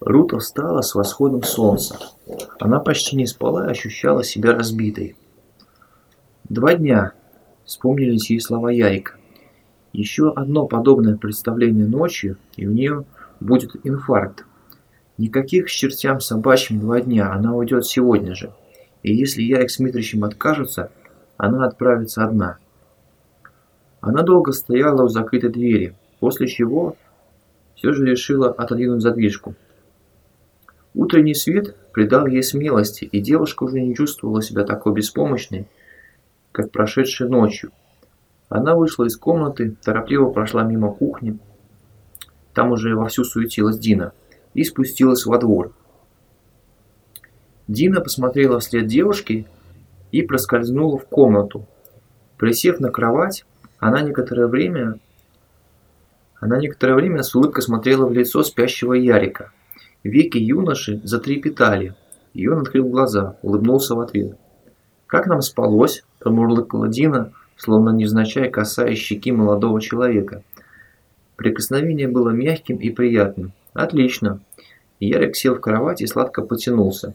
Рута встала с восходом солнца. Она почти не спала и ощущала себя разбитой. Два дня. Вспомнились ей слова Ярика. Еще одно подобное представление ночью, и у нее будет инфаркт. Никаких с чертям собачьим два дня, она уйдет сегодня же. И если Ярик с Митричем откажутся, она отправится одна. Она долго стояла у закрытой двери, после чего все же решила отодвинуть задвижку. Утренний свет придал ей смелости, и девушка уже не чувствовала себя такой беспомощной, как прошедшей ночью. Она вышла из комнаты, торопливо прошла мимо кухни, там уже вовсю суетилась Дина, и спустилась во двор. Дина посмотрела вслед девушки и проскользнула в комнату. Присев на кровать, она некоторое время она некоторое время с улыбкой смотрела в лицо спящего Ярика. Веки юноши затрепетали, и он открыл глаза, улыбнулся в ответ. «Как нам спалось?» – промурлыкала Дина, словно невзначай касаясь щеки молодого человека. Прикосновение было мягким и приятным. «Отлично!» Ярик сел в кровать и сладко потянулся.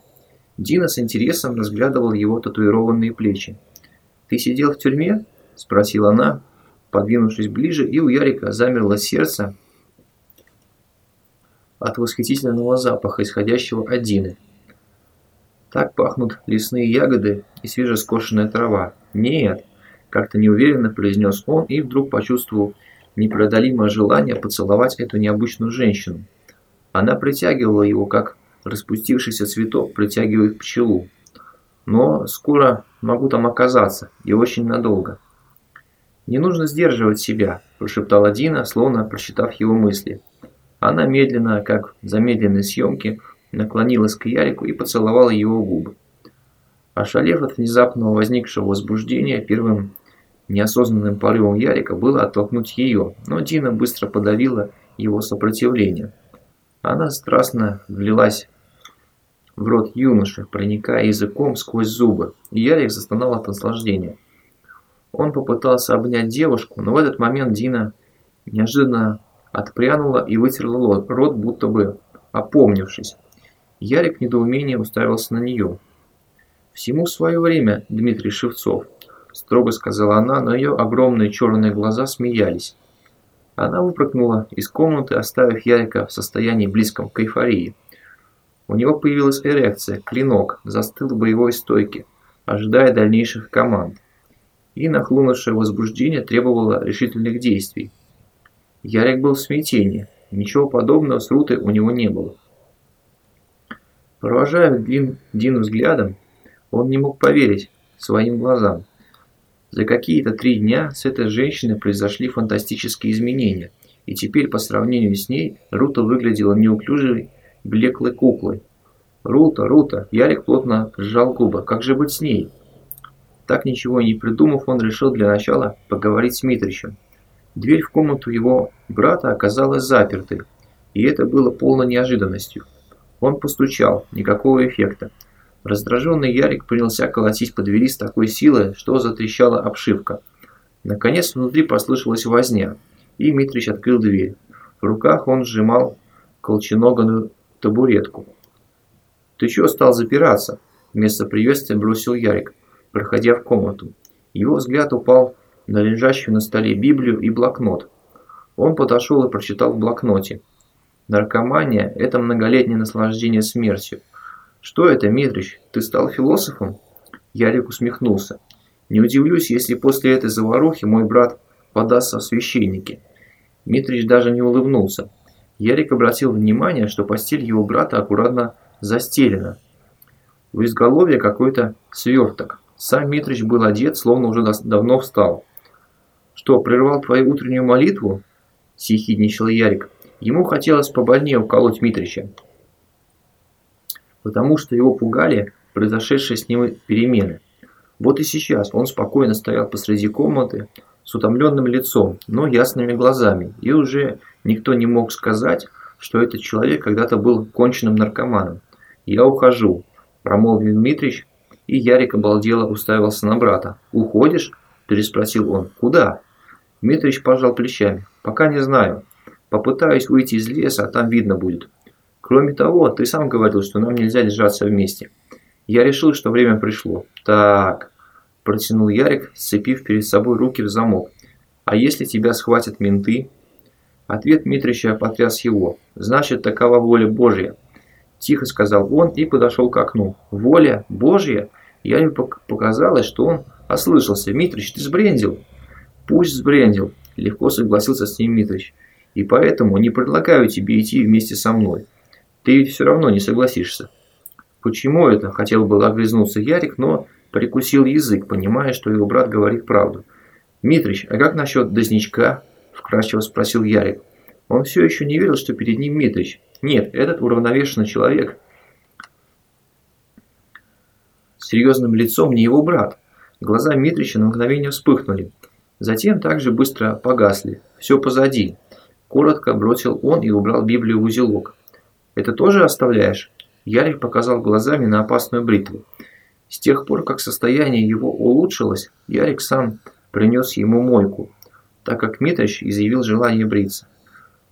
Дина с интересом разглядывал его татуированные плечи. «Ты сидел в тюрьме?» – спросила она, подвинувшись ближе, и у Ярика замерло сердце от восхитительного запаха, исходящего от Дины. Так пахнут лесные ягоды и свежескошенная трава. Нет, как-то неуверенно произнес он и вдруг почувствовал непреодолимое желание поцеловать эту необычную женщину. Она притягивала его, как распустившийся цветок притягивает пчелу. Но скоро могу там оказаться, и очень надолго. «Не нужно сдерживать себя», – прошептала Дина, словно прочитав его мысли. Она медленно, как в замедленной съемке, наклонилась к Ярику и поцеловала его губы. Ошалев от внезапного возникшего возбуждения, первым неосознанным порывом Ярика было оттолкнуть ее, но Дина быстро подавила его сопротивление. Она страстно влилась в рот юноши, проникая языком сквозь зубы, и Ярик застонал от наслаждения. Он попытался обнять девушку, но в этот момент Дина неожиданно отпрянула и вытерла рот, будто бы опомнившись. Ярик в недоумении уставился на нее. «Всему свое время, Дмитрий Шевцов», – строго сказала она, но ее огромные черные глаза смеялись. Она выпрыгнула из комнаты, оставив Ярика в состоянии близком к эйфории. У него появилась эрекция, клинок, застыл в боевой стойке, ожидая дальнейших команд и нахлынувшее возбуждение требовало решительных действий. Ярик был в смятении, ничего подобного с Рутой у него не было. Провожая Дин, Дину взглядом, он не мог поверить своим глазам. За какие-то три дня с этой женщиной произошли фантастические изменения, и теперь по сравнению с ней Рута выглядела неуклюжей, блеклой куклой. «Рута, Рута!» Ярик плотно сжал губы. «Как же быть с ней?» Так ничего и не придумав, он решил для начала поговорить с Митричем. Дверь в комнату его брата оказалась запертой, и это было полной неожиданностью. Он постучал, никакого эффекта. Раздраженный Ярик принялся колотить по двери с такой силой, что затрещала обшивка. Наконец внутри послышалась возня, и Митрич открыл дверь. В руках он сжимал колченогую табуретку. «Ты чего стал запираться?» Вместо приветствия бросил Ярик проходя в комнату. Его взгляд упал на лежащую на столе Библию и блокнот. Он подошел и прочитал в блокноте. Наркомания – это многолетнее наслаждение смертью. Что это, Митрич, ты стал философом? Ярик усмехнулся. Не удивлюсь, если после этой заварухи мой брат подастся в священники. Митрич даже не улыбнулся. Ярик обратил внимание, что постель его брата аккуратно застелена. В изголовье какой-то сверток. Сам Митрич был одет, словно уже давно встал. «Что, прервал твою утреннюю молитву?» – съехидничал Ярик. Ему хотелось побольнее уколоть Митрича, потому что его пугали произошедшие с ним перемены. Вот и сейчас он спокойно стоял посреди комнаты с утомленным лицом, но ясными глазами, и уже никто не мог сказать, что этот человек когда-то был конченным наркоманом. «Я ухожу», – промолвил Дмитрич, и Ярик обалдело уставился на брата. «Уходишь?» – переспросил он. «Куда?» Дмитрич пожал плечами. «Пока не знаю. Попытаюсь выйти из леса, а там видно будет». Кроме того, ты сам говорил, что нам нельзя держаться вместе. Я решил, что время пришло. Так, протянул Ярик, сцепив перед собой руки в замок. А если тебя схватят менты? Ответ Митрича потряс его. Значит, такова воля Божья. Тихо сказал он и подошел к окну. Воля Божья? Я показалось, что он ослышался. Митрич, ты сбрендил? Пусть сбрендил. Легко согласился с ним Митрич. И поэтому не предлагаю тебе идти вместе со мной. Ты ведь все равно не согласишься. Почему это? Хотел было огрызнуться Ярик, но прикусил язык, понимая, что его брат говорит правду. «Митрич, а как насчет Дозничка?» – вкратчиво спросил Ярик. Он все еще не верил, что перед ним Митрич. Нет, этот уравновешенный человек серьезным лицом не его брат. Глаза Митрича на мгновение вспыхнули. Затем также быстро погасли. Все позади. Коротко бросил он и убрал Библию в узелок. «Это тоже оставляешь?» Ярик показал глазами на опасную бритву. С тех пор, как состояние его улучшилось, Ярик сам принес ему мойку, так как Митрич изъявил желание бриться.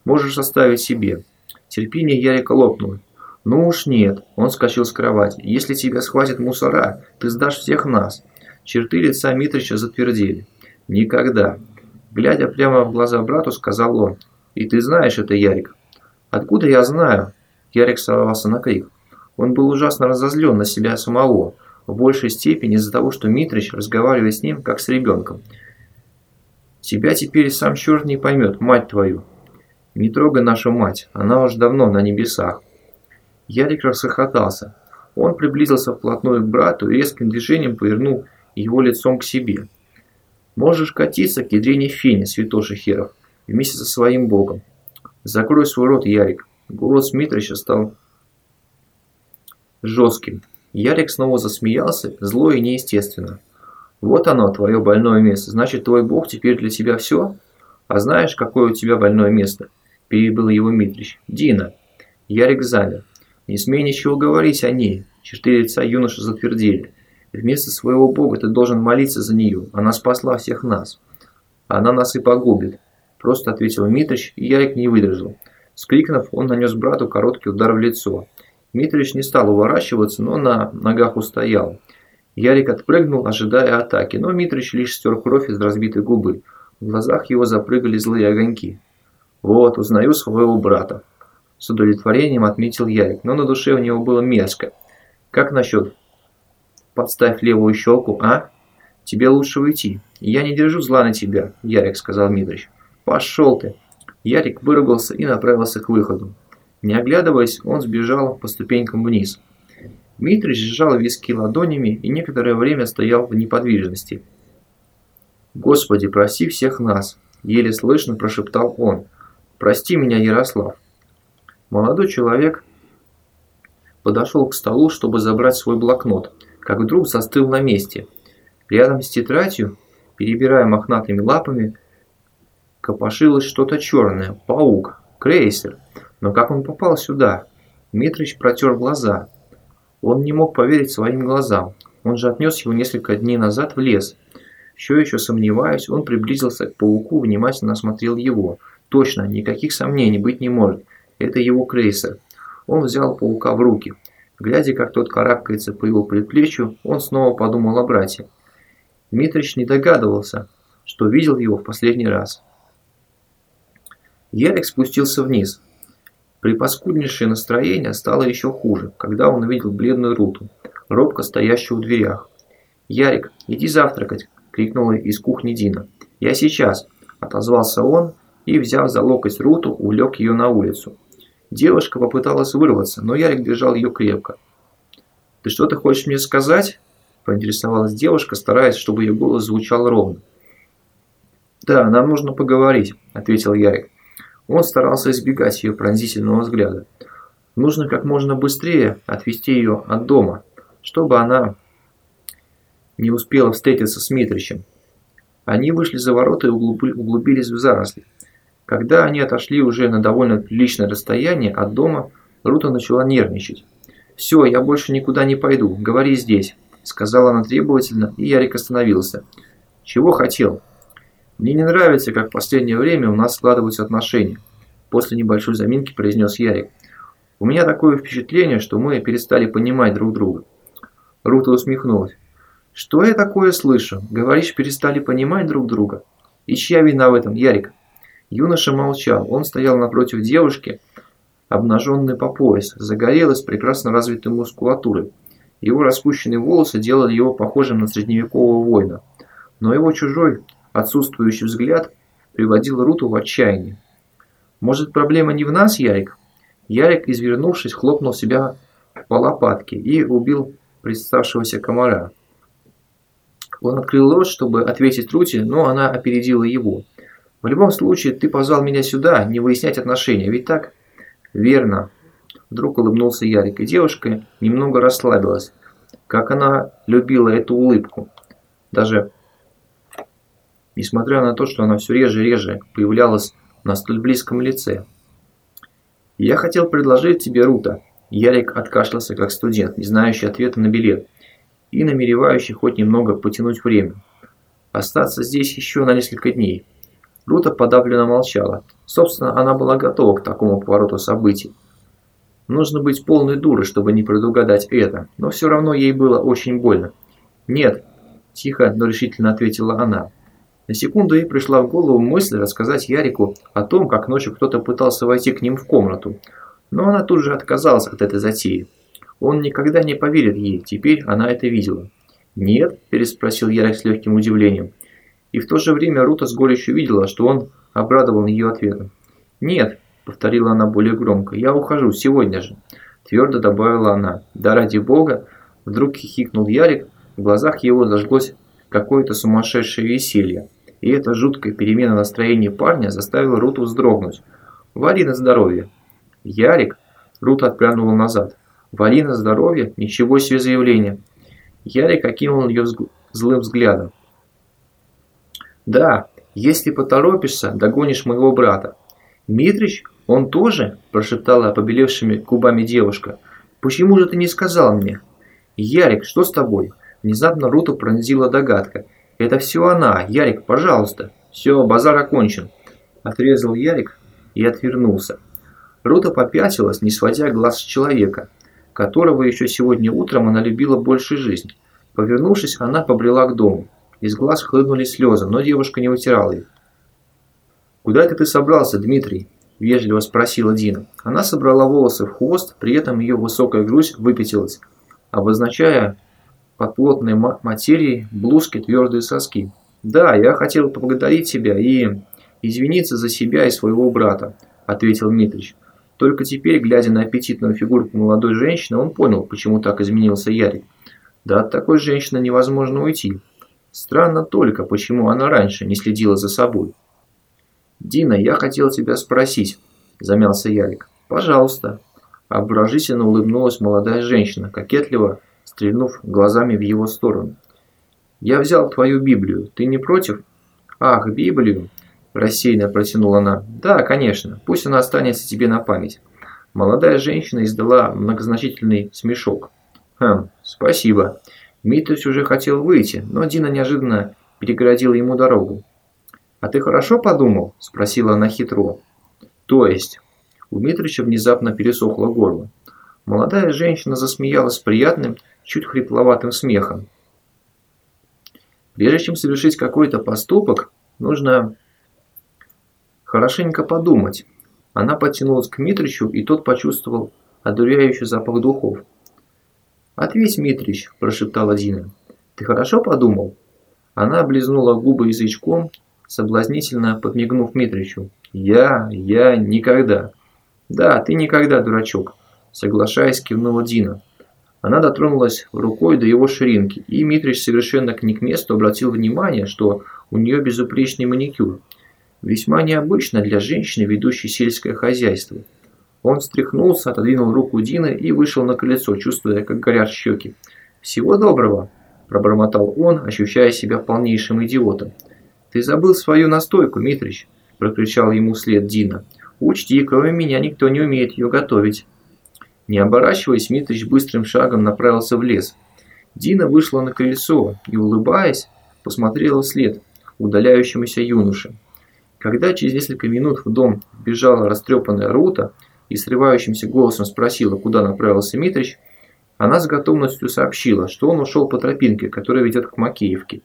«Можешь оставить себе». Терпение Ярика лопнуло. «Ну уж нет», – он скачал с кровати. «Если тебя схватит мусора, ты сдашь всех нас». Черты лица Митрича затвердели. «Никогда». Глядя прямо в глаза брату, сказал он. «И ты знаешь это, Ярик?» «Откуда я знаю?» Ярик сорвался на крик. Он был ужасно разозлен на себя самого, в большей степени из-за того, что Митрич разговаривает с ним, как с ребенком. «Тебя теперь сам черт не поймет, мать твою!» «Не трогай нашу мать, она уж давно на небесах!» Ярик расхохотался. Он приблизился вплотную к брату и резким движением повернул его лицом к себе. «Можешь катиться к ядрене фене, святоши херов, вместе со своим богом. Закрой свой рот, Ярик!» Голос Митрича стал жестким. Ярик снова засмеялся, зло и неестественно. «Вот оно, твое больное место. Значит, твой бог теперь для тебя все? А знаешь, какое у тебя больное место?» Перебил его Митрич. «Дина». Ярик замер. «Не смей ничего говорить о ней». Черты лица юноши «Вместо своего бога ты должен молиться за нее. Она спасла всех нас». «Она нас и погубит», – просто ответил Митрич, и Ярик не выдержал. Скрикнув, он нанес брату короткий удар в лицо. Митрич не стал уворачиваться, но на ногах устоял. Ярик отпрыгнул, ожидая атаки, но Митрич лишь стер кровь из разбитой губы. В глазах его запрыгали злые огоньки. «Вот, узнаю своего брата», – с удовлетворением отметил Ярик, но на душе у него было мерзко. «Как насчет подставь левую щелку, а? Тебе лучше уйти. Я не держу зла на тебя», – Ярик сказал Митрич. «Пошел ты!» Ярик выругался и направился к выходу. Не оглядываясь, он сбежал по ступенькам вниз. Дмитрий сжал виски ладонями и некоторое время стоял в неподвижности. «Господи, прости всех нас!» – еле слышно прошептал он. «Прости меня, Ярослав!» Молодой человек подошел к столу, чтобы забрать свой блокнот, как вдруг застыл на месте. Рядом с тетрадью, перебирая мохнатыми лапами, копошилось что-то черное, паук, крейсер – но как он попал сюда? Митрич протер глаза. Он не мог поверить своим глазам. Он же отнес его несколько дней назад в лес. Все еще сомневаясь, он приблизился к пауку, внимательно осмотрел его. Точно, никаких сомнений быть не может. Это его крейсер. Он взял паука в руки. Глядя, как тот карабкается по его предплечью, он снова подумал о брате. Митрич не догадывался, что видел его в последний раз. Ярик спустился вниз. Припаскуднейшее настроение стало еще хуже, когда он увидел бледную Руту, робко стоящую в дверях. «Ярик, иди завтракать!» – крикнула из кухни Дина. «Я сейчас!» – отозвался он и, взяв за локоть Руту, улег ее на улицу. Девушка попыталась вырваться, но Ярик держал ее крепко. «Ты что-то хочешь мне сказать?» – поинтересовалась девушка, стараясь, чтобы ее голос звучал ровно. «Да, нам нужно поговорить», – ответил Ярик. Он старался избегать ее пронзительного взгляда. Нужно как можно быстрее отвести ее от дома, чтобы она не успела встретиться с Митричем. Они вышли за ворота и углубились в заросли. Когда они отошли уже на довольно приличное расстояние от дома, Рута начала нервничать. «Все, я больше никуда не пойду, говори здесь», – сказала она требовательно, и Ярик остановился. «Чего хотел?» Мне не нравится, как в последнее время у нас складываются отношения. После небольшой заминки произнес Ярик. У меня такое впечатление, что мы перестали понимать друг друга. Рута усмехнулась. Что я такое слышу? Говоришь, перестали понимать друг друга? И чья вина в этом, Ярик? Юноша молчал. Он стоял напротив девушки, обнаженный по пояс, загорелый, с прекрасно развитой мускулатурой. Его распущенные волосы делали его похожим на средневекового воина. Но его чужой, отсутствующий взгляд приводил Руту в отчаяние. «Может, проблема не в нас, Ярик?» Ярик, извернувшись, хлопнул себя по лопатке и убил представшегося комара. Он открыл рот, чтобы ответить Руте, но она опередила его. «В любом случае, ты позвал меня сюда, не выяснять отношения, ведь так?» «Верно», – вдруг улыбнулся Ярик, и девушка немного расслабилась. Как она любила эту улыбку. Даже несмотря на то, что она все реже и реже появлялась на столь близком лице. «Я хотел предложить тебе Рута». Ярик откашлялся как студент, не знающий ответа на билет, и намеревающий хоть немного потянуть время. Остаться здесь еще на несколько дней. Рута подавленно молчала. Собственно, она была готова к такому повороту событий. Нужно быть полной дурой, чтобы не предугадать это, но все равно ей было очень больно. «Нет», – тихо, но решительно ответила она. На секунду ей пришла в голову мысль рассказать Ярику о том, как ночью кто-то пытался войти к ним в комнату, но она тут же отказалась от этой затеи. Он никогда не поверит ей, теперь она это видела. «Нет?» – переспросил Ярик с легким удивлением. И в то же время Рута с горечью видела, что он обрадовал ее ответом. «Нет», – повторила она более громко, – «я ухожу сегодня же», – твердо добавила она. «Да ради бога!» – вдруг хихикнул Ярик, в глазах его зажглось какое-то сумасшедшее веселье. И эта жуткая перемена настроения парня заставила Руту вздрогнуть. «Вали на здоровье!» «Ярик?» – Рута отпрянула назад. «Вали на здоровье? Ничего себе заявление!» Ярик окинул ее злым взглядом. Да, если поторопишься, догонишь моего брата. Митрич, он тоже? Прошептала побелевшими губами девушка. Почему же ты не сказал мне? Ярик, что с тобой? Внезапно Руту пронзила догадка. Это все она. Ярик, пожалуйста. Все, базар окончен. Отрезал Ярик и отвернулся. Рута попятилась, не сводя глаз с человека, которого еще сегодня утром она любила больше жизни. Повернувшись, она побрела к дому. Из глаз хлынули слезы, но девушка не вытирала их. «Куда это ты собрался, Дмитрий?» – вежливо спросила Дина. Она собрала волосы в хвост, при этом ее высокая грудь выпятилась, обозначая под плотной материей блузки твердые соски. «Да, я хотел поблагодарить тебя и извиниться за себя и своего брата», – ответил Дмитрич. Только теперь, глядя на аппетитную фигурку молодой женщины, он понял, почему так изменился Ярик. Да от такой женщины невозможно уйти. Странно только, почему она раньше не следила за собой. «Дина, я хотел тебя спросить», – замялся Ярик. «Пожалуйста». Обворожительно улыбнулась молодая женщина, кокетливо стрельнув глазами в его сторону. «Я взял твою Библию. Ты не против?» «Ах, Библию!» – рассеянно протянула она. «Да, конечно. Пусть она останется тебе на память». Молодая женщина издала многозначительный смешок. «Хм, спасибо. Митрич уже хотел выйти, но Дина неожиданно перегородила ему дорогу. «А ты хорошо подумал?» – спросила она хитро. «То есть?» У Митрича внезапно пересохло горло. Молодая женщина засмеялась приятным, чуть хрипловатым смехом. Прежде чем совершить какой-то поступок, нужно хорошенько подумать. Она потянулась к Митричу, и тот почувствовал одуряющий запах духов. «Ответь, Митрич», – прошептала Дина. «Ты хорошо подумал?» Она облизнула губы язычком, соблазнительно подмигнув Митричу. «Я? Я? Никогда!» «Да, ты никогда, дурачок!» Соглашаясь, кивнула Дина. Она дотронулась рукой до его ширинки, и Митрич совершенно не к месту обратил внимание, что у нее безупречный маникюр. Весьма необычно для женщины, ведущей сельское хозяйство. Он встряхнулся, отодвинул руку Дины и вышел на колесо, чувствуя, как горят щеки. «Всего доброго!» – пробормотал он, ощущая себя полнейшим идиотом. «Ты забыл свою настойку, Митрич!» – прокричал ему вслед Дина. «Учти, кроме меня никто не умеет ее готовить!» Не оборачиваясь, Митрич быстрым шагом направился в лес. Дина вышла на колесо и, улыбаясь, посмотрела вслед удаляющемуся юноше. Когда через несколько минут в дом бежала растрепанная Рута, и срывающимся голосом спросила, куда направился Митрич, она с готовностью сообщила, что он ушел по тропинке, которая ведет к Макеевке.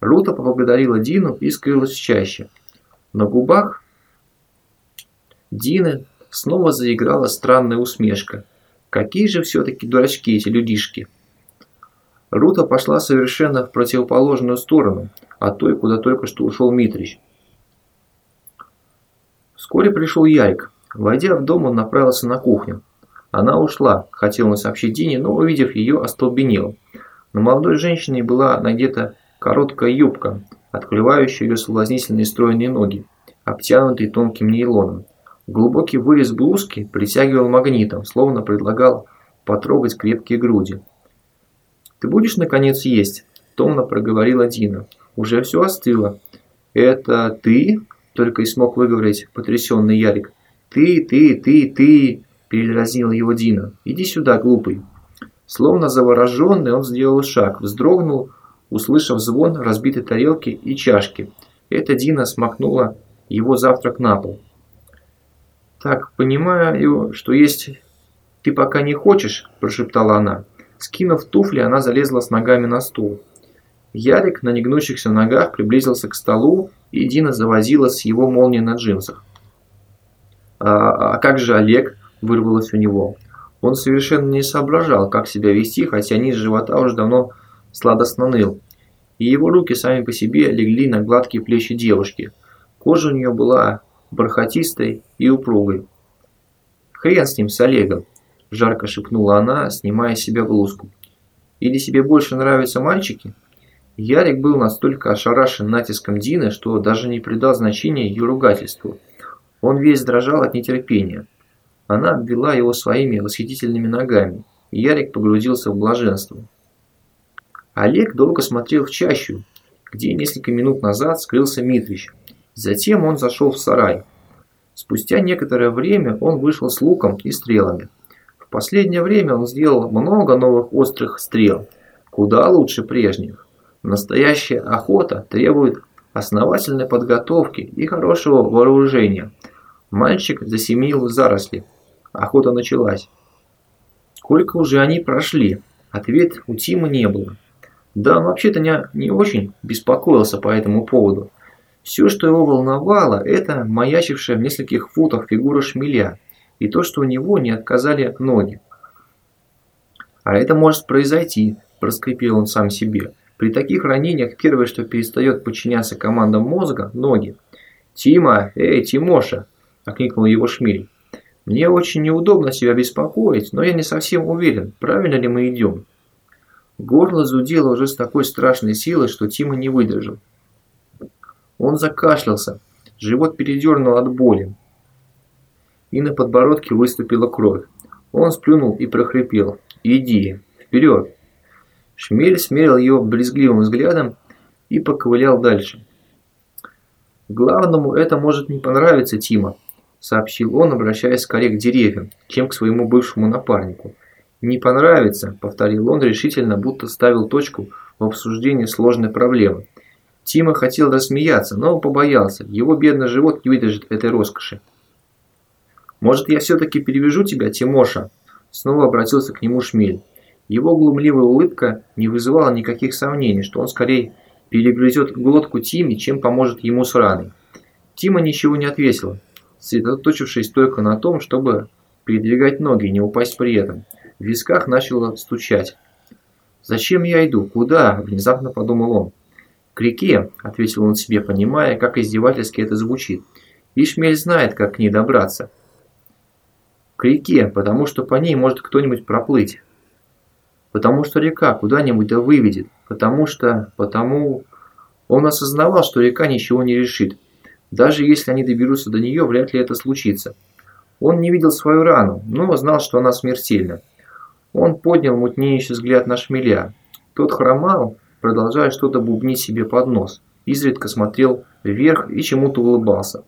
Рута поблагодарила Дину и скрылась чаще. На губах Дины снова заиграла странная усмешка. Какие же все-таки дурачки эти людишки. Рута пошла совершенно в противоположную сторону, от той, куда только что ушел Митрич. Вскоре пришел Ярик. Войдя в дом, он направился на кухню. Она ушла, хотел он сообщить Дине, но, увидев ее, остолбенел. На молодой женщине была надета короткая юбка, открывающая ее соблазнительные стройные ноги, обтянутые тонким нейлоном. Глубокий вырез блузки притягивал магнитом, словно предлагал потрогать крепкие груди. «Ты будешь, наконец, есть?» – томно проговорила Дина. «Уже все остыло». «Это ты?» – только и смог выговорить потрясенный Ярик. «Ты, ты, ты, ты!» – передразнила его Дина. «Иди сюда, глупый!» Словно завороженный, он сделал шаг, вздрогнул, услышав звон разбитой тарелки и чашки. Это Дина смахнула его завтрак на пол. «Так, понимаю, что есть ты пока не хочешь», – прошептала она. Скинув туфли, она залезла с ногами на стул. Ярик на негнущихся ногах приблизился к столу, и Дина завозила с его молнией на джинсах. «А, а как же Олег?» – вырвалось у него. Он совершенно не соображал, как себя вести, хотя низ живота уже давно сладостно ныл. И его руки сами по себе легли на гладкие плечи девушки. Кожа у нее была бархатистой и упругой. «Хрен с ним, с Олегом!» – жарко шепнула она, снимая с себя блузку. «Или тебе больше нравятся мальчики?» Ярик был настолько ошарашен натиском Дины, что даже не придал значения ее ругательству. Он весь дрожал от нетерпения. Она обвела его своими восхитительными ногами, и Ярик погрузился в блаженство. Олег долго смотрел в чащу, где несколько минут назад скрылся Митрич. Затем он зашел в сарай. Спустя некоторое время он вышел с луком и стрелами. В последнее время он сделал много новых острых стрел, куда лучше прежних. Настоящая охота требует основательной подготовки и хорошего вооружения. Мальчик засеменил в заросли. Охота началась. Сколько уже они прошли? Ответ у Тима не было. Да, вообще-то не, не очень беспокоился по этому поводу. Все, что его волновало, это маячившая в нескольких футах фигура шмеля и то, что у него не отказали ноги. «А это может произойти», – проскрипел он сам себе. «При таких ранениях первое, что перестает подчиняться командам мозга – ноги». «Тима! Эй, Тимоша!» – окликнул его шмель. «Мне очень неудобно себя беспокоить, но я не совсем уверен, правильно ли мы идем». Горло зудело уже с такой страшной силой, что Тима не выдержал. Он закашлялся, живот передернул от боли. И на подбородке выступила кровь. Он сплюнул и прохрипел. «Иди, вперед!» Шмель смерил его брезгливым взглядом и поковылял дальше. «Главному это может не понравиться, Тима», – сообщил он, обращаясь скорее к деревьям, чем к своему бывшему напарнику. «Не понравится», – повторил он решительно, будто ставил точку в обсуждении сложной проблемы. Тима хотел рассмеяться, но побоялся. Его бедный живот не выдержит этой роскоши. «Может, я все-таки перевяжу тебя, Тимоша?» Снова обратился к нему Шмель. Его глумливая улыбка не вызывала никаких сомнений, что он скорее перегрызет глотку Тиме, чем поможет ему с раной. Тима ничего не ответила, сосредоточившись только на том, чтобы передвигать ноги и не упасть при этом. В висках начало стучать. «Зачем я иду? Куда?» – внезапно подумал он. «К реке», – ответил он себе, понимая, как издевательски это звучит. «Ишмель знает, как к ней добраться». «К реке, потому что по ней может кто-нибудь проплыть». «Потому что река куда-нибудь да выведет. Потому что... Потому...» Он осознавал, что река ничего не решит. Даже если они доберутся до нее, вряд ли это случится. Он не видел свою рану, но знал, что она смертельна. Он поднял мутнеющий взгляд на шмеля. Тот хромал, продолжая что-то бубнить себе под нос. Изредка смотрел вверх и чему-то улыбался.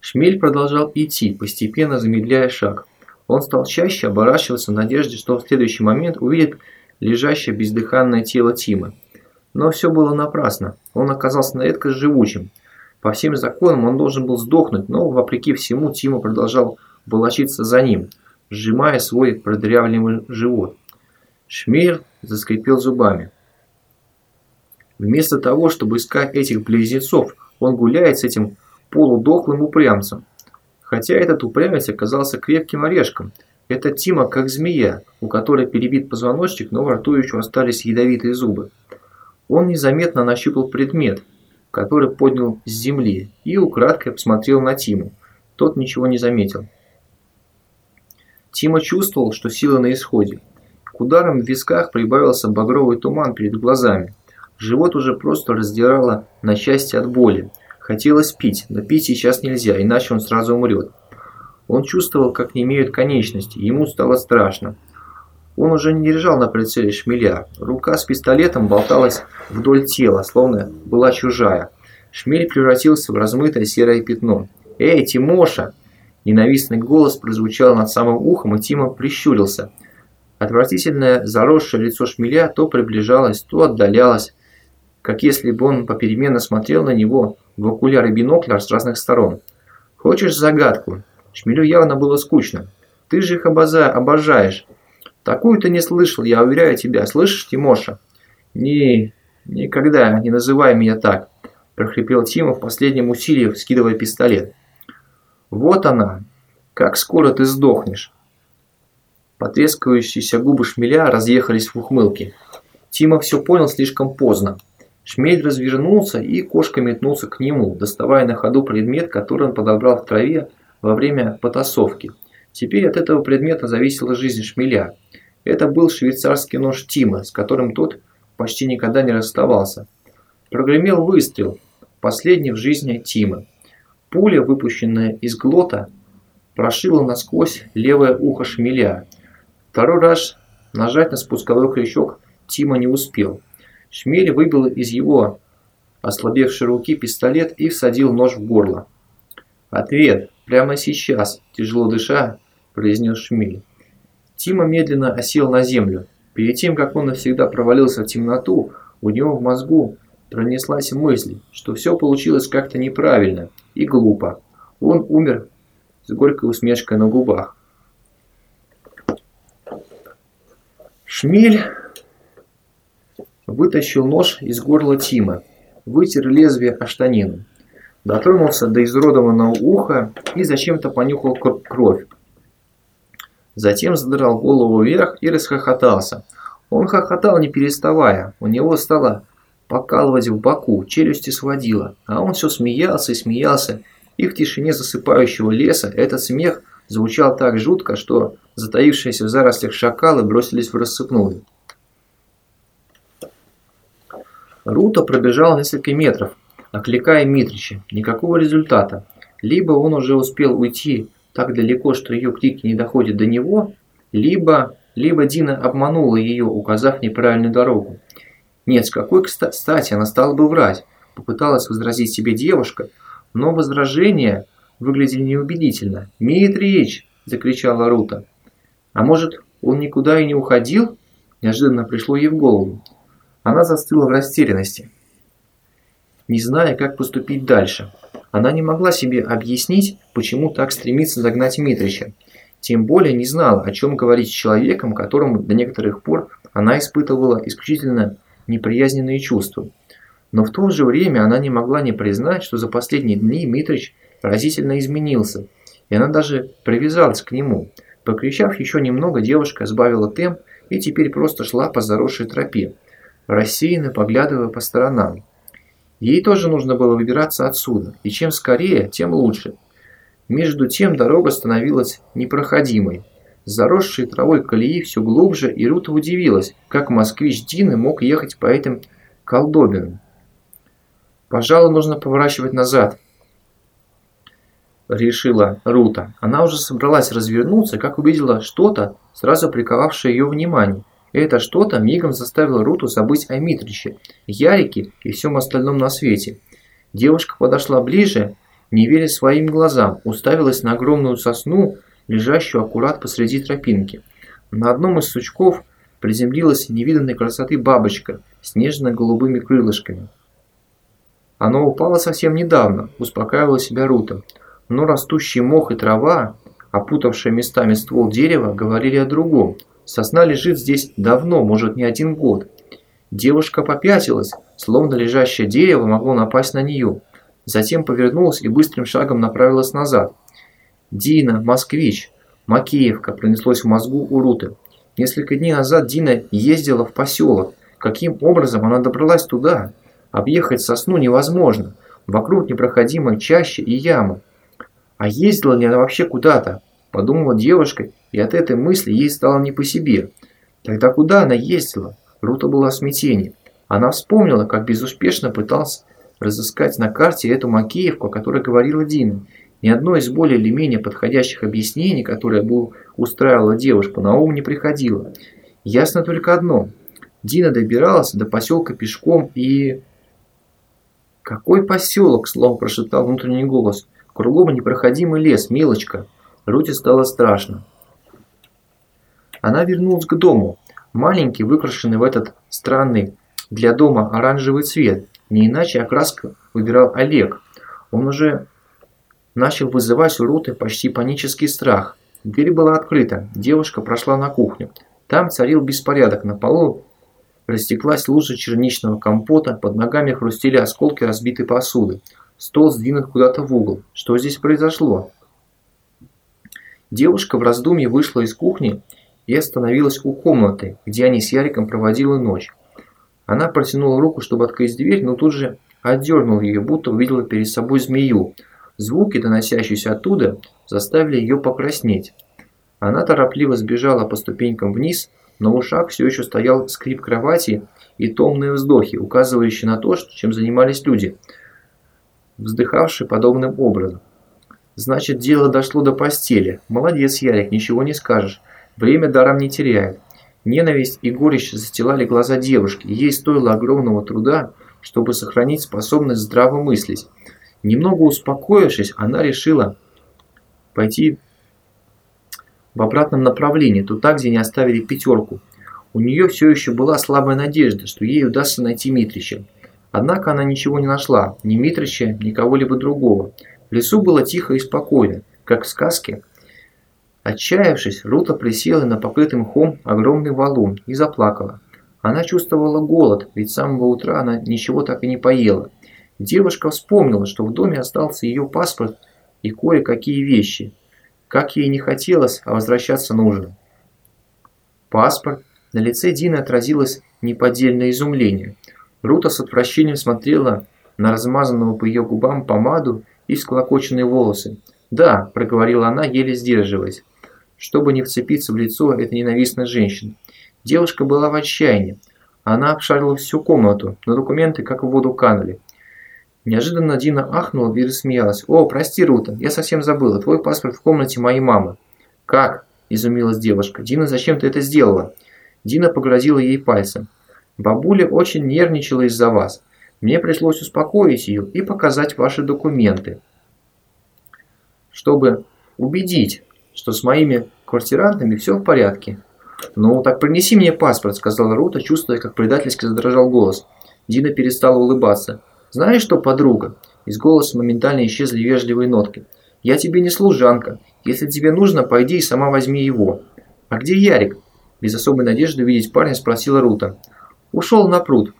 Шмель продолжал идти, постепенно замедляя шаг. Он стал чаще оборачиваться в надежде, что в следующий момент увидит лежащее бездыханное тело Тима. Но все было напрасно. Он оказался на редкость живучим. По всем законам он должен был сдохнуть, но, вопреки всему, Тима продолжал волочиться за ним, сжимая свой продырявленный живот. Шмель заскрипел зубами. Вместо того, чтобы искать этих близнецов, он гуляет с этим полудохлым упрямцем. Хотя этот упрямец оказался крепким орешком. Это Тима как змея, у которой перебит позвоночник, но во рту еще остались ядовитые зубы. Он незаметно нащупал предмет, который поднял с земли, и украдкой посмотрел на Тиму. Тот ничего не заметил. Тима чувствовал, что сила на исходе. К ударам в висках прибавился багровый туман перед глазами. Живот уже просто раздирало на части от боли. Хотелось пить, но пить сейчас нельзя, иначе он сразу умрет. Он чувствовал, как не имеют конечности, ему стало страшно. Он уже не держал на прицеле шмеля. Рука с пистолетом болталась вдоль тела, словно была чужая. Шмель превратился в размытое серое пятно. «Эй, Тимоша!» Ненавистный голос прозвучал над самым ухом, и Тима прищурился. Отвратительное заросшее лицо шмеля то приближалось, то отдалялось, как если бы он попеременно смотрел на него в окуляры бинокляр с разных сторон. «Хочешь загадку?» Шмелю явно было скучно. «Ты же их обожаешь. Такую ты не слышал, я уверяю тебя. Слышишь, Тимоша?» «Не, никогда не называй меня так», – прохрипел Тима в последнем усилии, вскидывая пистолет. «Вот она. Как скоро ты сдохнешь?» Потрескивающиеся губы шмеля разъехались в ухмылке. Тима все понял слишком поздно. Шмель развернулся и кошка метнулся к нему, доставая на ходу предмет, который он подобрал в траве во время потасовки. Теперь от этого предмета зависела жизнь шмеля. Это был швейцарский нож Тима, с которым тот почти никогда не расставался. Прогремел выстрел, последний в жизни Тима. Пуля, выпущенная из глота, прошила насквозь левое ухо шмеля. Второй раз нажать на спусковой крючок Тима не успел. Шмель выбил из его ослабевшей руки пистолет и всадил нож в горло. «Ответ! Прямо сейчас!» – тяжело дыша, произнес Шмель. Тима медленно осел на землю. Перед тем, как он навсегда провалился в темноту, у него в мозгу пронеслась мысль, что все получилось как-то неправильно и глупо. Он умер с горькой усмешкой на губах. Шмель Вытащил нож из горла Тима, вытер лезвие о штанину. Дотронулся до изуродованного уха и зачем-то понюхал кровь. Затем задрал голову вверх и расхохотался. Он хохотал не переставая, у него стало покалывать в боку, челюсти сводило, а он все смеялся и смеялся, и в тишине засыпающего леса этот смех звучал так жутко, что затаившиеся в зарослях шакалы бросились в рассыпную. Рута пробежал несколько метров, окликая Митрича. Никакого результата. Либо он уже успел уйти так далеко, что ее крики не доходят до него, либо, либо Дина обманула ее, указав неправильную дорогу. Нет, с какой кстати она стала бы врать, попыталась возразить себе девушка, но возражения выглядели неубедительно. «Митрич!» – закричала Рута. «А может, он никуда и не уходил?» Неожиданно пришло ей в голову. Она застыла в растерянности, не зная, как поступить дальше. Она не могла себе объяснить, почему так стремится догнать Митрича. Тем более не знала, о чем говорить с человеком, которому до некоторых пор она испытывала исключительно неприязненные чувства. Но в то же время она не могла не признать, что за последние дни Митрич разительно изменился, и она даже привязалась к нему. Покричав еще немного, девушка сбавила темп и теперь просто шла по заросшей тропе, рассеянно поглядывая по сторонам. Ей тоже нужно было выбираться отсюда, и чем скорее, тем лучше. Между тем дорога становилась непроходимой. Заросшей травой колеи все глубже, и Рута удивилась, как москвич Дины мог ехать по этим колдобинам. «Пожалуй, нужно поворачивать назад», – решила Рута. Она уже собралась развернуться, как увидела что-то, сразу приковавшее ее внимание. Это что-то мигом заставило Руту забыть о Митриче, Ярике и всем остальном на свете. Девушка подошла ближе, не веря своим глазам, уставилась на огромную сосну, лежащую аккурат посреди тропинки. На одном из сучков приземлилась невиданной красоты бабочка с нежно-голубыми крылышками. Оно упало совсем недавно, успокаивала себя Рута. Но растущий мох и трава, опутавшие местами ствол дерева, говорили о другом. Сосна лежит здесь давно, может не один год. Девушка попятилась, словно лежащее дерево могло напасть на нее. Затем повернулась и быстрым шагом направилась назад. Дина, москвич, Макеевка пронеслось в мозгу у Руты. Несколько дней назад Дина ездила в поселок. Каким образом она добралась туда? Объехать сосну невозможно. Вокруг непроходимая чаще и ямы. А ездила ли она вообще куда-то? Подумала девушка, и от этой мысли ей стало не по себе. Тогда куда она ездила? Рута была в смятении. Она вспомнила, как безуспешно пытался разыскать на карте эту Макеевку, о которой говорила Дина. Ни одно из более или менее подходящих объяснений, которое бы устраивала девушку, на ум не приходило. Ясно только одно. Дина добиралась до поселка пешком и... «Какой поселок?» – слово прошептал внутренний голос. «Кругом непроходимый лес, мелочка». Руте стало страшно. Она вернулась к дому. Маленький, выкрашенный в этот странный для дома оранжевый цвет. Не иначе окраска выбирал Олег. Он уже начал вызывать у Руты почти панический страх. Дверь была открыта, девушка прошла на кухню. Там царил беспорядок, на полу растеклась лужа черничного компота, под ногами хрустели осколки разбитой посуды. Стол сдвинут куда-то в угол. Что здесь произошло? Девушка в раздумье вышла из кухни и остановилась у комнаты, где они с Яриком проводили ночь. Она протянула руку, чтобы открыть дверь, но тут же отдернула ее, будто увидела перед собой змею – Звуки, доносящиеся оттуда, заставили ее покраснеть. Она торопливо сбежала по ступенькам вниз, но в ушах все еще стоял скрип кровати и томные вздохи, указывающие на то, чем занимались люди, вздыхавшие подобным образом. Значит, дело дошло до постели. Молодец, Ярик, ничего не скажешь. Время даром не теряет. Ненависть и горечь застилали глаза девушки. Ей стоило огромного труда, чтобы сохранить способность здраво мыслить. Немного успокоившись, она решила пойти в обратном направлении, туда, где не оставили пятерку. У нее все еще была слабая надежда, что ей удастся найти Митрича. Однако она ничего не нашла, ни Митрича, ни кого-либо другого. В лесу было тихо и спокойно, как в сказке. Отчаявшись, Рута присела на покрытый мхом огромный валун и заплакала. Она чувствовала голод, ведь с самого утра она ничего так и не поела. Девушка вспомнила, что в доме остался ее паспорт и кое-какие вещи. Как ей не хотелось, а возвращаться нужно. Паспорт. На лице Дины отразилось неподдельное изумление. Рута с отвращением смотрела на размазанную по ее губам помаду и всклокоченные волосы. «Да», – проговорила она, еле сдерживаясь, чтобы не вцепиться в лицо этой ненавистной женщины. Девушка была в отчаянии. Она обшарила всю комнату, но документы как в воду канули. Неожиданно Дина ахнула и рассмеялась. «О, прости, Рута, я совсем забыла. Твой паспорт в комнате моей мамы». «Как?» – изумилась девушка. «Дина, зачем ты это сделала?» Дина погрозила ей пальцем. «Бабуля очень нервничала из-за вас. Мне пришлось успокоить ее и показать ваши документы, чтобы убедить, что с моими квартирантами все в порядке». «Ну, так принеси мне паспорт», – сказала Рута, чувствуя, как предательски задрожал голос. Дина перестала улыбаться. «Знаешь что, подруга?» Из голоса моментально исчезли вежливые нотки. «Я тебе не служанка. Если тебе нужно, пойди и сама возьми его». «А где Ярик?» Без особой надежды увидеть парня спросила Рута. «Ушел на пруд».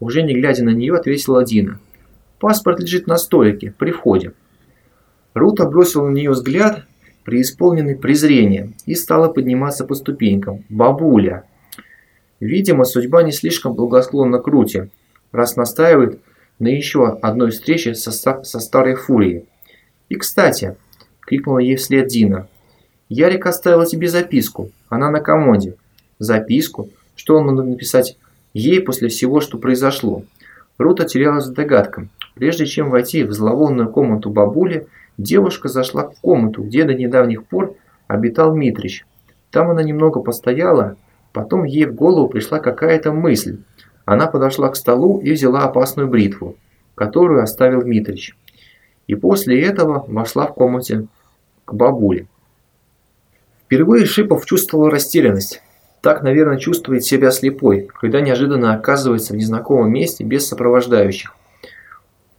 Уже не глядя на нее, ответила Дина. «Паспорт лежит на столике, при входе». Рута бросила на нее взгляд, преисполненный презрения, и стала подниматься по ступенькам. «Бабуля!» Видимо, судьба не слишком благосклонна к Руте, раз настаивает на еще одной встрече со, со старой фурией. «И кстати», – крикнула ей вслед Дина, – «Ярик оставил тебе записку, она на комоде». «Записку? Что он мог написать ей после всего, что произошло?» Рута терялась в догадках. Прежде чем войти в зловонную комнату бабули, девушка зашла в комнату, где до недавних пор обитал Митрич. Там она немного постояла, потом ей в голову пришла какая-то мысль – она подошла к столу и взяла опасную бритву, которую оставил Митрич. И после этого вошла в комнате к бабуле. Впервые Шипов чувствовал растерянность. Так, наверное, чувствует себя слепой, когда неожиданно оказывается в незнакомом месте без сопровождающих.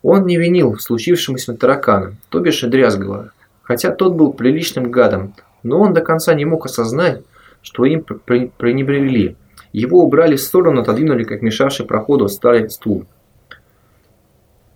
Он не винил в случившемся таракана, то бишь дрязгала, хотя тот был приличным гадом, но он до конца не мог осознать, что им пренебрегли. Его убрали в сторону, отодвинули, как мешавший проходу старый стул.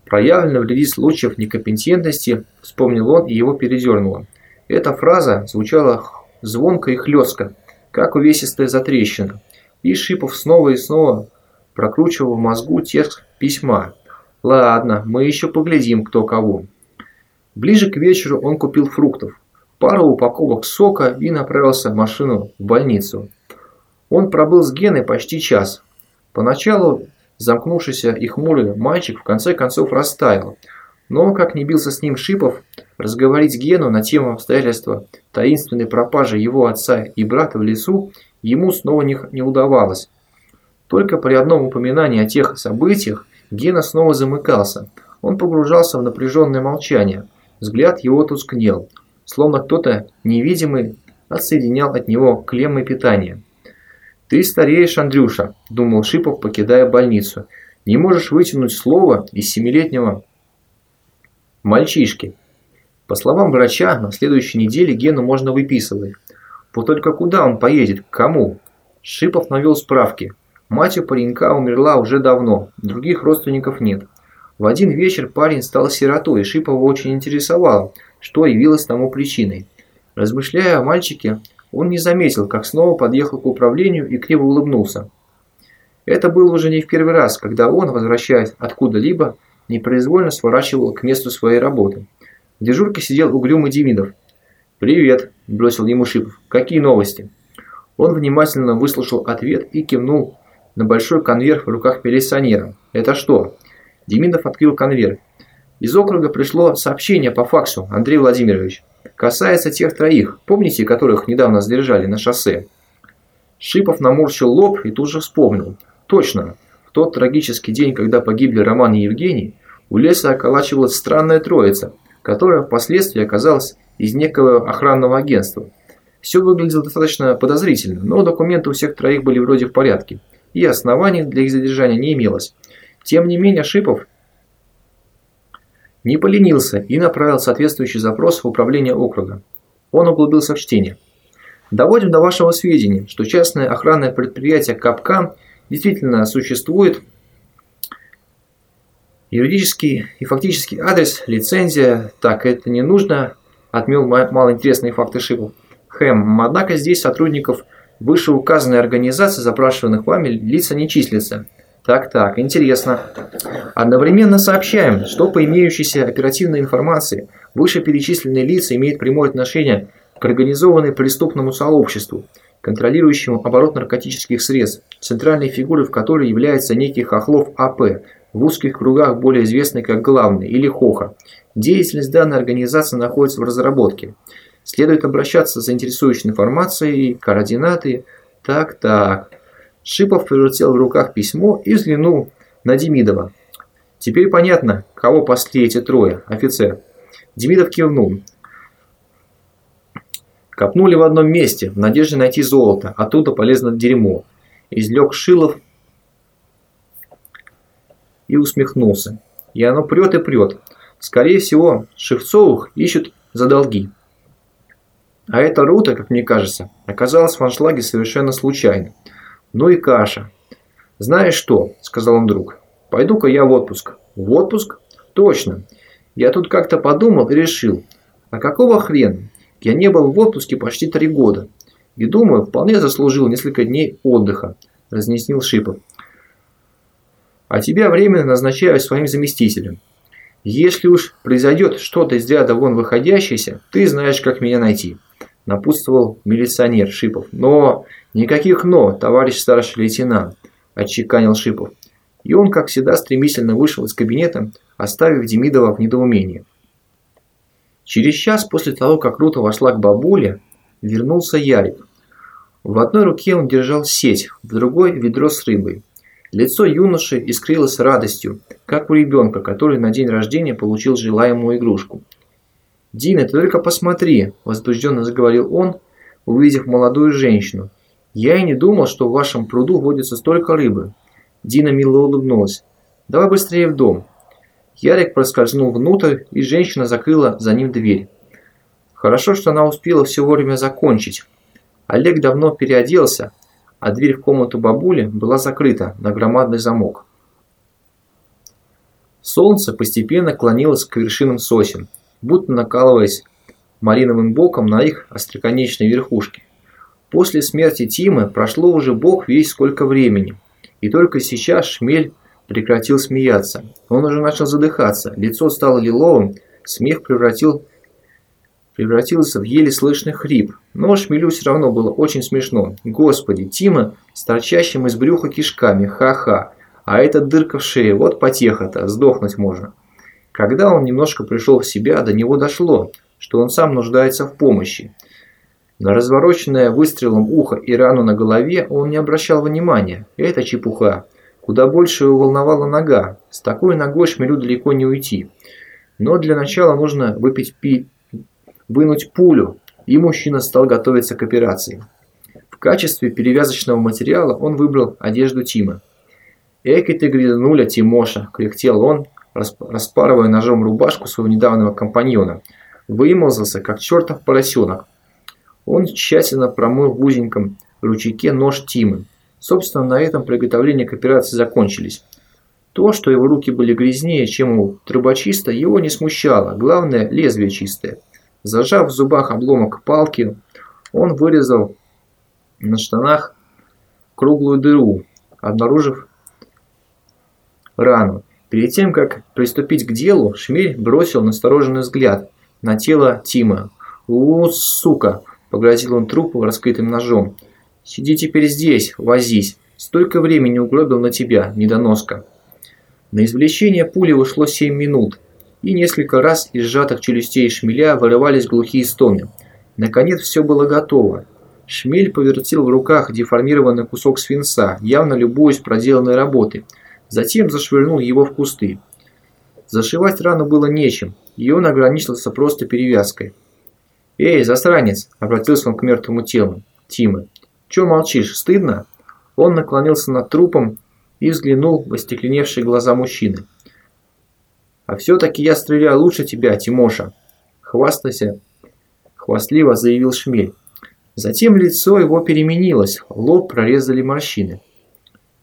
Проявлено в ряде случаев некомпетентности, вспомнил он и его передернуло. Эта фраза звучала звонко и хлестко, как увесистая затрещина. И Шипов снова и снова прокручивал в мозгу текст письма. Ладно, мы еще поглядим, кто кого. Ближе к вечеру он купил фруктов, пару упаковок сока и направился в машину в больницу. Он пробыл с Геной почти час. Поначалу замкнувшийся и хмурый мальчик в конце концов растаял. Но, как не бился с ним Шипов, разговорить Гену на тему обстоятельства таинственной пропажи его отца и брата в лесу ему снова не, не удавалось. Только при одном упоминании о тех событиях Гена снова замыкался. Он погружался в напряженное молчание. Взгляд его тускнел, словно кто-то невидимый отсоединял от него клеммы питания. «Ты стареешь, Андрюша», – думал Шипов, покидая больницу. «Не можешь вытянуть слово из семилетнего мальчишки». По словам врача, на следующей неделе Гену можно выписывать. Вот только куда он поедет, к кому? Шипов навел справки. Мать у паренька умерла уже давно, других родственников нет. В один вечер парень стал сиротой, и Шипова очень интересовало, что явилось тому причиной. Размышляя о мальчике, он не заметил, как снова подъехал к управлению и криво улыбнулся. Это было уже не в первый раз, когда он, возвращаясь откуда-либо, непроизвольно сворачивал к месту своей работы. В дежурке сидел угрюмый Демидов. «Привет», – бросил ему Шипов. «Какие новости?» Он внимательно выслушал ответ и кивнул на большой конверт в руках милиционера. «Это что?» Демидов открыл конверт. Из округа пришло сообщение по факсу, Андрей Владимирович. Касается тех троих, помните, которых недавно задержали на шоссе? Шипов наморщил лоб и тут же вспомнил. Точно, в тот трагический день, когда погибли Роман и Евгений, у леса околачивалась странная троица, которая впоследствии оказалась из некого охранного агентства. Все выглядело достаточно подозрительно, но документы у всех троих были вроде в порядке, и оснований для их задержания не имелось. Тем не менее, Шипов не поленился и направил соответствующий запрос в управление округа. Он углубился в чтение. Доводим до вашего сведения, что частное охранное предприятие «Капкан» действительно существует. Юридический и фактический адрес, лицензия, так это не нужно, отмел малоинтересные факты Шипов. Хэм, однако здесь сотрудников вышеуказанной организации, запрашиваемых вами, лица не числятся. Так-так, интересно. Одновременно сообщаем, что по имеющейся оперативной информации вышеперечисленные лица имеют прямое отношение к организованной преступному сообществу, контролирующему оборот наркотических средств, центральной фигурой в которой является некий Хохлов АП, в узких кругах более известный как Главный или Хоха. Деятельность данной организации находится в разработке. Следует обращаться за интересующей информацией, координаты. Так-так. Шипов повертел в руках письмо и взглянул на Демидова. «Теперь понятно, кого пасли эти трое, офицер». Демидов кивнул. Копнули в одном месте, в надежде найти золото, оттуда полезно дерьмо. Излег Шилов и усмехнулся. И оно прет и прет. Скорее всего, Шевцовых ищут за долги. А эта рута, как мне кажется, оказалась в аншлаге совершенно случайно. Ну и каша. «Знаешь что?» – сказал он друг. «Пойду-ка я в отпуск». «В отпуск?» «Точно. Я тут как-то подумал и решил. А какого хрена? Я не был в отпуске почти три года. И думаю, вполне заслужил несколько дней отдыха», – разнеснил Шипов. «А тебя временно назначаю своим заместителем. Если уж произойдет что-то из ряда вон выходящееся, ты знаешь, как меня найти» напутствовал милиционер Шипов. Но никаких «но», товарищ старший лейтенант, отчеканил Шипов. И он, как всегда, стремительно вышел из кабинета, оставив Демидова в недоумении. Через час после того, как Рута вошла к бабуле, вернулся Ярик. В одной руке он держал сеть, в другой – ведро с рыбой. Лицо юноши искрилось радостью, как у ребенка, который на день рождения получил желаемую игрушку – «Дина, ты только посмотри», – возбужденно заговорил он, увидев молодую женщину. «Я и не думал, что в вашем пруду водится столько рыбы». Дина мило улыбнулась. «Давай быстрее в дом». Ярик проскользнул внутрь, и женщина закрыла за ним дверь. Хорошо, что она успела все вовремя закончить. Олег давно переоделся, а дверь в комнату бабули была закрыта на громадный замок. Солнце постепенно клонилось к вершинам сосен, будто накалываясь малиновым боком на их остроконечной верхушке. После смерти Тимы прошло уже бог весь сколько времени, и только сейчас Шмель прекратил смеяться. Он уже начал задыхаться, лицо стало лиловым, смех превратил превратился в еле слышный хрип. Но Шмелю все равно было очень смешно. Господи, Тима с торчащим из брюха кишками, ха-ха. А эта дырка в шее, вот потеха-то, сдохнуть можно. Когда он немножко пришел в себя, до него дошло, что он сам нуждается в помощи. На развороченное выстрелом ухо и рану на голове он не обращал внимания. Это чепуха. Куда больше его волновала нога. С такой ногой шмелю далеко не уйти. Но для начала нужно выпить пи вынуть пулю, и мужчина стал готовиться к операции. В качестве перевязочного материала он выбрал одежду Тима. «Эки ты грязнуля, Тимоша!» – кряхтел он, распарывая ножом рубашку своего недавнего компаньона. Вымазался, как чертов поросенок. Он тщательно промыл в узеньком ручейке нож Тимы. Собственно, на этом приготовления к операции закончились. То, что его руки были грязнее, чем у трубочиста, его не смущало. Главное, лезвие чистое. Зажав в зубах обломок палки, он вырезал на штанах круглую дыру, обнаружив рану. Перед тем, как приступить к делу, Шмель бросил настороженный взгляд на тело Тима. «У, сука!» – погрозил он трупу раскрытым ножом. «Сиди теперь здесь, возись. Столько времени угробил на тебя, недоноска». На извлечение пули ушло 7 минут и несколько раз из сжатых челюстей шмеля вырывались глухие стоны. Наконец все было готово. Шмель повертел в руках деформированный кусок свинца, явно любуясь проделанной работой. Затем зашвырнул его в кусты. Зашивать рану было нечем, и он ограничился просто перевязкой. «Эй, засранец!» – обратился он к мертвому телу. «Тима, чё молчишь, стыдно?» Он наклонился над трупом и взглянул в остекленевшие глаза мужчины. А все-таки я стреляю лучше тебя, Тимоша. Хвастайся, хвастливо заявил Шмель. Затем лицо его переменилось, лоб прорезали морщины.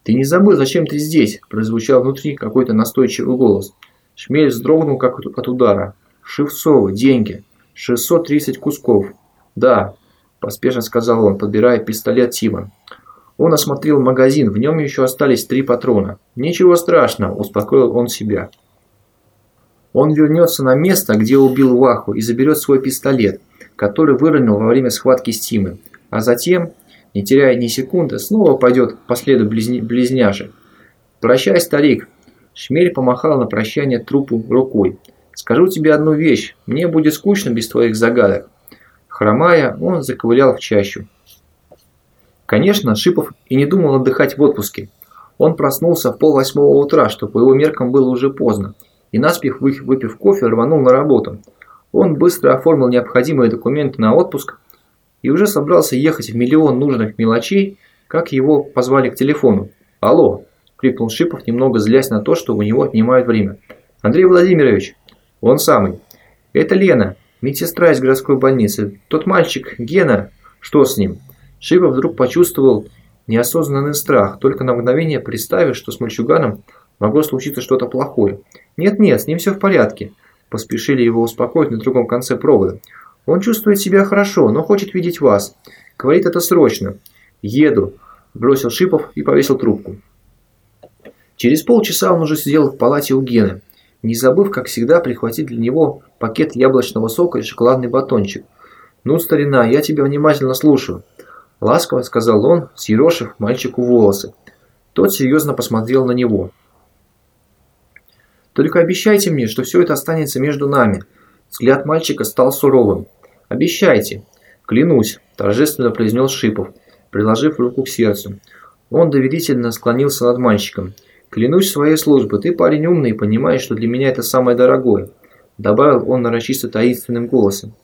«Ты не забыл, зачем ты здесь?» – прозвучал внутри какой-то настойчивый голос. Шмель вздрогнул, как от удара. «Шевцовы, деньги. 630 кусков». «Да», – поспешно сказал он, подбирая пистолет Тима. Он осмотрел магазин, в нем еще остались три патрона. «Ничего страшного», – успокоил он себя. Он вернется на место, где убил Ваху, и заберет свой пистолет, который выронил во время схватки с Тимой. А затем, не теряя ни секунды, снова пойдет по следу близня близняшек. «Прощай, старик!» Шмель помахал на прощание трупу рукой. «Скажу тебе одну вещь. Мне будет скучно без твоих загадок». Хромая, он заковылял в чащу. Конечно, Шипов и не думал отдыхать в отпуске. Он проснулся в полвосьмого утра, что по его меркам было уже поздно, и наспех выпив кофе, рванул на работу. Он быстро оформил необходимые документы на отпуск и уже собрался ехать в миллион нужных мелочей, как его позвали к телефону. «Алло!» – крикнул Шипов, немного злясь на то, что у него отнимают время. «Андрей Владимирович!» «Он самый!» «Это Лена, медсестра из городской больницы. Тот мальчик, Гена, что с ним?» Шипов вдруг почувствовал неосознанный страх, только на мгновение представив, что с мальчуганом могло случиться что-то плохое. «Нет-нет, с ним все в порядке», – поспешили его успокоить на другом конце провода. «Он чувствует себя хорошо, но хочет видеть вас. Говорит это срочно. Еду», – бросил Шипов и повесил трубку. Через полчаса он уже сидел в палате у Гены, не забыв, как всегда, прихватить для него пакет яблочного сока и шоколадный батончик. «Ну, старина, я тебя внимательно слушаю», – ласково сказал он, съерошив мальчику волосы. Тот серьезно посмотрел на него. Только обещайте мне, что все это останется между нами. Взгляд мальчика стал суровым. Обещайте. Клянусь, торжественно произнес Шипов, приложив руку к сердцу. Он доверительно склонился над мальчиком. «Клянусь своей службой, ты парень умный и понимаешь, что для меня это самое дорогое», добавил он нарочисто таинственным голосом.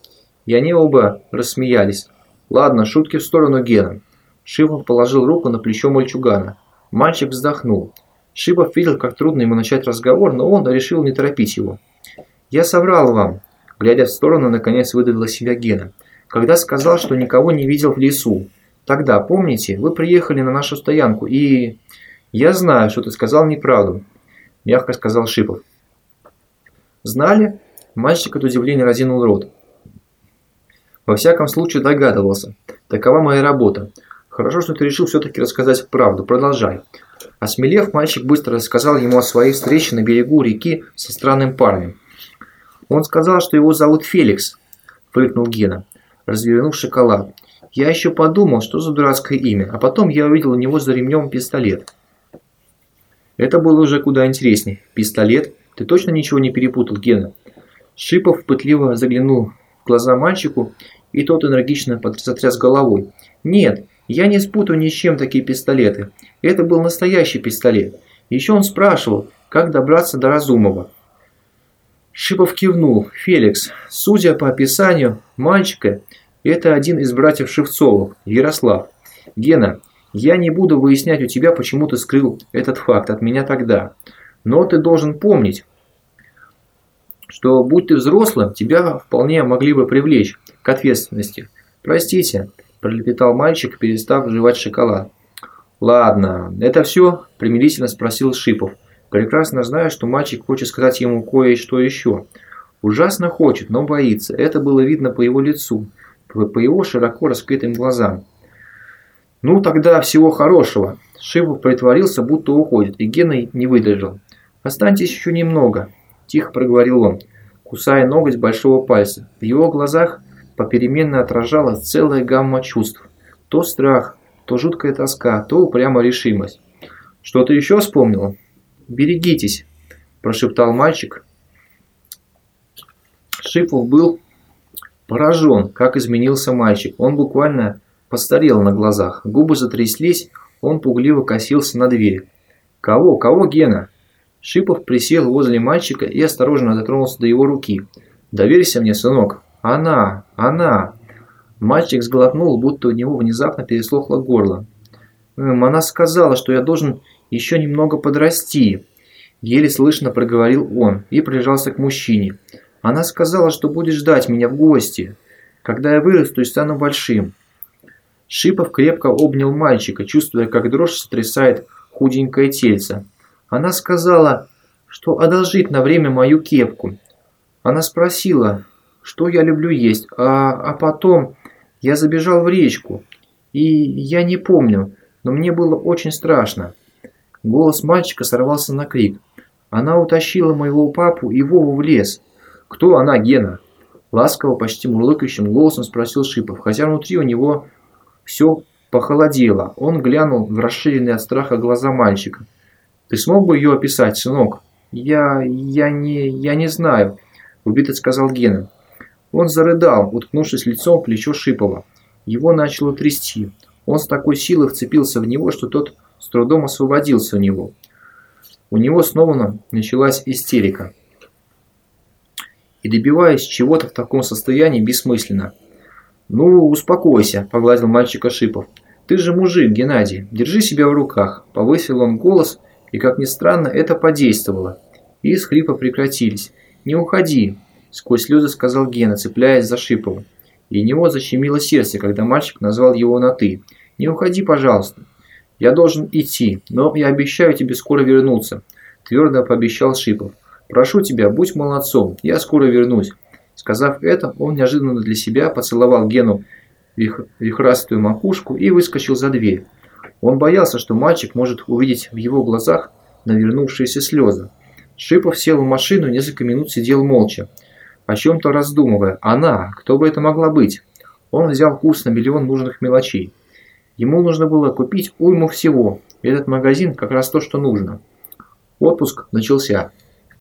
И они оба рассмеялись. «Ладно, шутки в сторону Гена». Шипов положил руку на плечо мальчугана. Мальчик вздохнул. Шипов видел, как трудно ему начать разговор, но он решил не торопить его. «Я соврал вам», – глядя в сторону, наконец выдавила себя Гена, «когда сказал, что никого не видел в лесу. Тогда, помните, вы приехали на нашу стоянку и...» «Я знаю, что ты сказал неправду», – мягко сказал Шипов. «Знали?» Мальчик от удивления разинул рот. Во всяком случае догадывался. Такова моя работа. Хорошо, что ты решил все-таки рассказать правду. Продолжай. Осмелев, мальчик быстро рассказал ему о своей встрече на берегу реки со странным парнем. Он сказал, что его зовут Феликс, фыркнул Гена, развернув шоколад. Я еще подумал, что за дурацкое имя, а потом я увидел у него за ремнем пистолет. Это было уже куда интереснее. Пистолет? Ты точно ничего не перепутал, Гена? Шипов пытливо заглянул в глаза мальчику, и тот энергично затряс головой. Нет, я не спутаю ни с чем такие пистолеты. Это был настоящий пистолет. Еще он спрашивал, как добраться до Разумова. Шипов кивнул. Феликс, судя по описанию мальчика, это один из братьев Шевцовых, Ярослав. Гена, я не буду выяснять у тебя, почему ты скрыл этот факт от меня тогда. Но ты должен помнить, что будь ты взрослым, тебя вполне могли бы привлечь к ответственности. Простите, пролепетал мальчик, перестав жевать шоколад. «Ладно, это все?» – примирительно спросил Шипов. Прекрасно зная, что мальчик хочет сказать ему кое-что еще. Ужасно хочет, но боится. Это было видно по его лицу, по его широко раскрытым глазам. «Ну, тогда всего хорошего». Шипов притворился, будто уходит, и Гена не выдержал. «Останьтесь еще немного», – тихо проговорил он, кусая ноготь большого пальца. В его глазах – попеременно отражалась целая гамма чувств. То страх, то жуткая тоска, то упрямая решимость. «Что-то еще вспомнила?» «Берегитесь», – прошептал мальчик. Шипов был поражен, как изменился мальчик. Он буквально постарел на глазах. Губы затряслись, он пугливо косился на дверь. «Кого? Кого, Гена?» Шипов присел возле мальчика и осторожно дотронулся до его руки. «Доверься мне, сынок», она! Она!» Мальчик сглотнул, будто у него внезапно переслохло горло. «Эм, «Она сказала, что я должен еще немного подрасти», – еле слышно проговорил он и прижался к мужчине. «Она сказала, что будет ждать меня в гости, когда я вырасту и стану большим». Шипов крепко обнял мальчика, чувствуя, как дрожь сотрясает худенькое тельце. Она сказала, что одолжит на время мою кепку. Она спросила, что я люблю есть, а, а потом я забежал в речку, и я не помню, но мне было очень страшно. Голос мальчика сорвался на крик. Она утащила моего папу и Вову в лес. Кто она, Гена? Ласково, почти мурлыкающим голосом спросил Шипов, хотя внутри у него все похолодело. Он глянул в расширенные от страха глаза мальчика. «Ты смог бы ее описать, сынок?» «Я... я не... я не знаю», – убито сказал Гена. Он зарыдал, уткнувшись лицом в плечо Шипова. Его начало трясти. Он с такой силой вцепился в него, что тот с трудом освободился у него. У него снова началась истерика. И добиваясь чего-то в таком состоянии бессмысленно. «Ну, успокойся», – погладил мальчика Шипов. «Ты же мужик, Геннадий, держи себя в руках», – повысил он голос, и, как ни странно, это подействовало. И хрипа прекратились. «Не уходи, Сквозь слезы сказал Гена, цепляясь за Шипова. И у него защемило сердце, когда мальчик назвал его на «ты». «Не уходи, пожалуйста. Я должен идти, но я обещаю тебе скоро вернуться», – твердо пообещал Шипов. «Прошу тебя, будь молодцом, я скоро вернусь». Сказав это, он неожиданно для себя поцеловал Гену вих... вихрастую макушку и выскочил за дверь. Он боялся, что мальчик может увидеть в его глазах навернувшиеся слезы. Шипов сел в машину и несколько минут сидел молча о чем-то раздумывая. Она, кто бы это могла быть? Он взял курс на миллион нужных мелочей. Ему нужно было купить уйму всего. Этот магазин как раз то, что нужно. Отпуск начался.